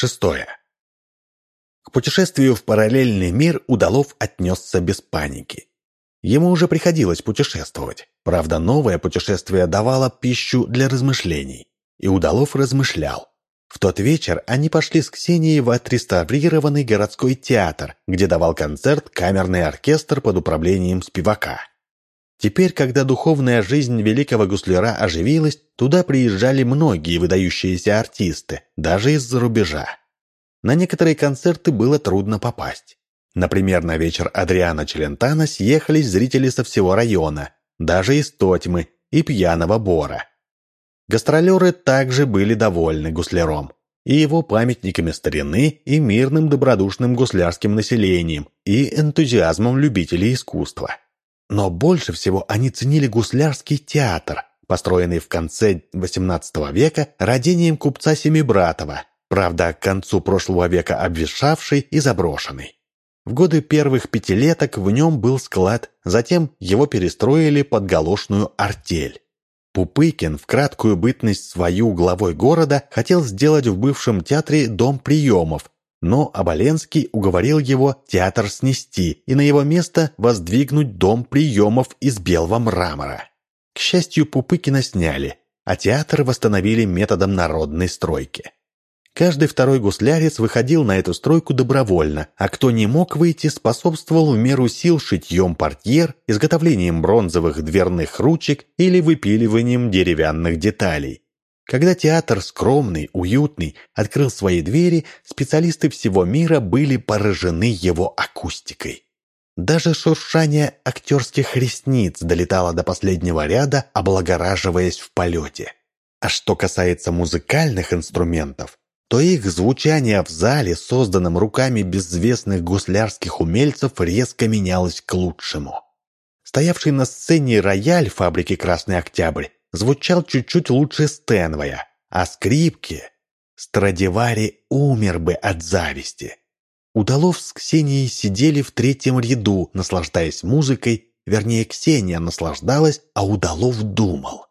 Шестое. К путешествию в параллельный мир Удалов отнесся без паники. Ему уже приходилось путешествовать. Правда, новое путешествие давало пищу для размышлений. И Удалов размышлял. В тот вечер они пошли с Ксенией в отреставрированный городской театр, где давал концерт камерный оркестр под управлением спивака. Теперь, когда духовная жизнь великого гусляра оживилась, туда приезжали многие выдающиеся артисты, даже из-за рубежа. На некоторые концерты было трудно попасть. Например, на вечер Адриана Челентана съехались зрители со всего района, даже из Тотьмы и Пьяного Бора. Гастролеры также были довольны гусляром и его памятниками старины, и мирным добродушным гуслярским населением, и энтузиазмом любителей искусства. Но больше всего они ценили гуслярский театр, построенный в конце XVIII века родением купца Семибратова, правда, к концу прошлого века обветшавший и заброшенный. В годы первых пятилеток в нем был склад, затем его перестроили под галошную артель. Пупыкин в краткую бытность свою главой города хотел сделать в бывшем театре дом приемов, но Оболенский уговорил его театр снести и на его место воздвигнуть дом приемов из белого мрамора. К счастью, Пупыкина сняли, а театр восстановили методом народной стройки. Каждый второй гуслярец выходил на эту стройку добровольно, а кто не мог выйти, способствовал в меру сил шитьем портьер, изготовлением бронзовых дверных ручек или выпиливанием деревянных деталей. Когда театр скромный, уютный, открыл свои двери, специалисты всего мира были поражены его акустикой. Даже шуршание актерских ресниц долетало до последнего ряда, облагораживаясь в полете. А что касается музыкальных инструментов, то их звучание в зале, созданном руками безвестных гуслярских умельцев, резко менялось к лучшему. Стоявший на сцене рояль фабрики «Красный Октябрь» звучал чуть-чуть лучше Стенвая, а скрипки... Страдивари умер бы от зависти. Удалов с Ксенией сидели в третьем ряду, наслаждаясь музыкой, вернее, Ксения наслаждалась, а Удалов думал.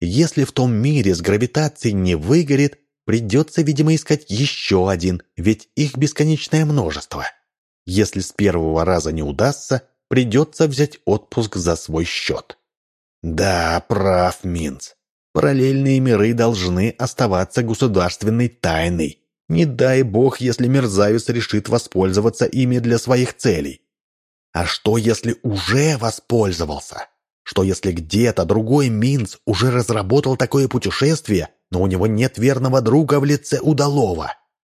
Если в том мире с гравитацией не выгорит, Придется, видимо, искать еще один, ведь их бесконечное множество. Если с первого раза не удастся, придется взять отпуск за свой счет. Да, прав Минц. Параллельные миры должны оставаться государственной тайной. Не дай бог, если мерзавец решит воспользоваться ими для своих целей. А что, если уже воспользовался? Что, если где-то другой Минц уже разработал такое путешествие, но у него нет верного друга в лице Удалова.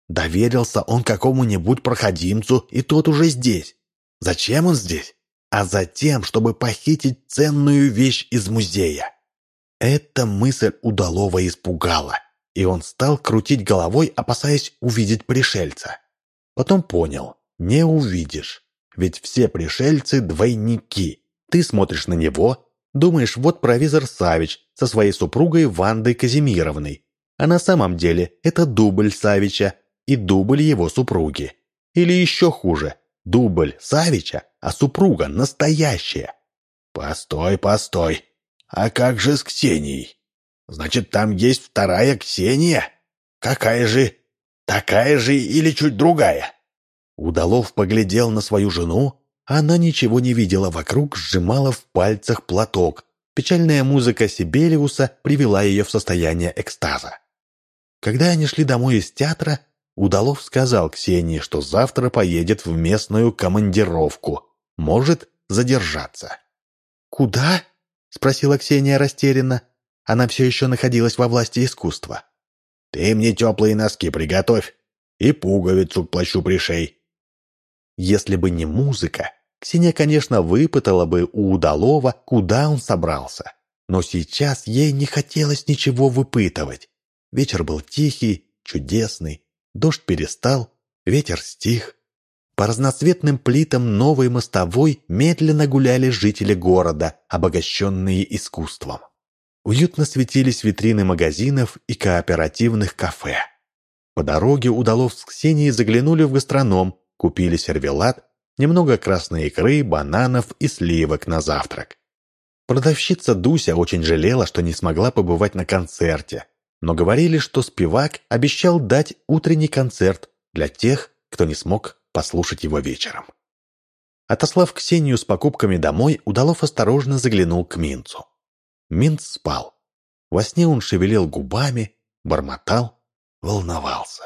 Доверился он какому-нибудь проходимцу, и тот уже здесь. Зачем он здесь? А затем, чтобы похитить ценную вещь из музея. Эта мысль Удалова испугала, и он стал крутить головой, опасаясь увидеть пришельца. Потом понял, не увидишь, ведь все пришельцы – двойники. Ты смотришь на него, Думаешь, вот провизор Савич со своей супругой Вандой Казимировной. А на самом деле это дубль Савича и дубль его супруги. Или еще хуже, дубль Савича, а супруга настоящая. Постой, постой. А как же с Ксенией? Значит, там есть вторая Ксения? Какая же? Такая же или чуть другая? Удалов поглядел на свою жену, она ничего не видела вокруг, сжимала в пальцах платок. Печальная музыка Сибелиуса привела ее в состояние экстаза. Когда они шли домой из театра, Удалов сказал Ксении, что завтра поедет в местную командировку. Может задержаться. «Куда?» — спросила Ксения растерянно. Она все еще находилась во власти искусства. «Ты мне теплые носки приготовь и пуговицу к плащу пришей». Если бы не музыка, Ксения, конечно, выпытала бы у Удалова, куда он собрался. Но сейчас ей не хотелось ничего выпытывать. Вечер был тихий, чудесный, дождь перестал, ветер стих. По разноцветным плитам новой мостовой медленно гуляли жители города, обогащенные искусством. Уютно светились витрины магазинов и кооперативных кафе. По дороге Удалов с Ксенией заглянули в гастроном, купили сервелат немного красной икры, бананов и сливок на завтрак. Продавщица Дуся очень жалела, что не смогла побывать на концерте. но говорили, что спивак обещал дать утренний концерт для тех, кто не смог послушать его вечером. Отослав Ксению с покупками домой, Удалов осторожно заглянул к Минцу. Минц спал. Во сне он шевелил губами, бормотал, волновался.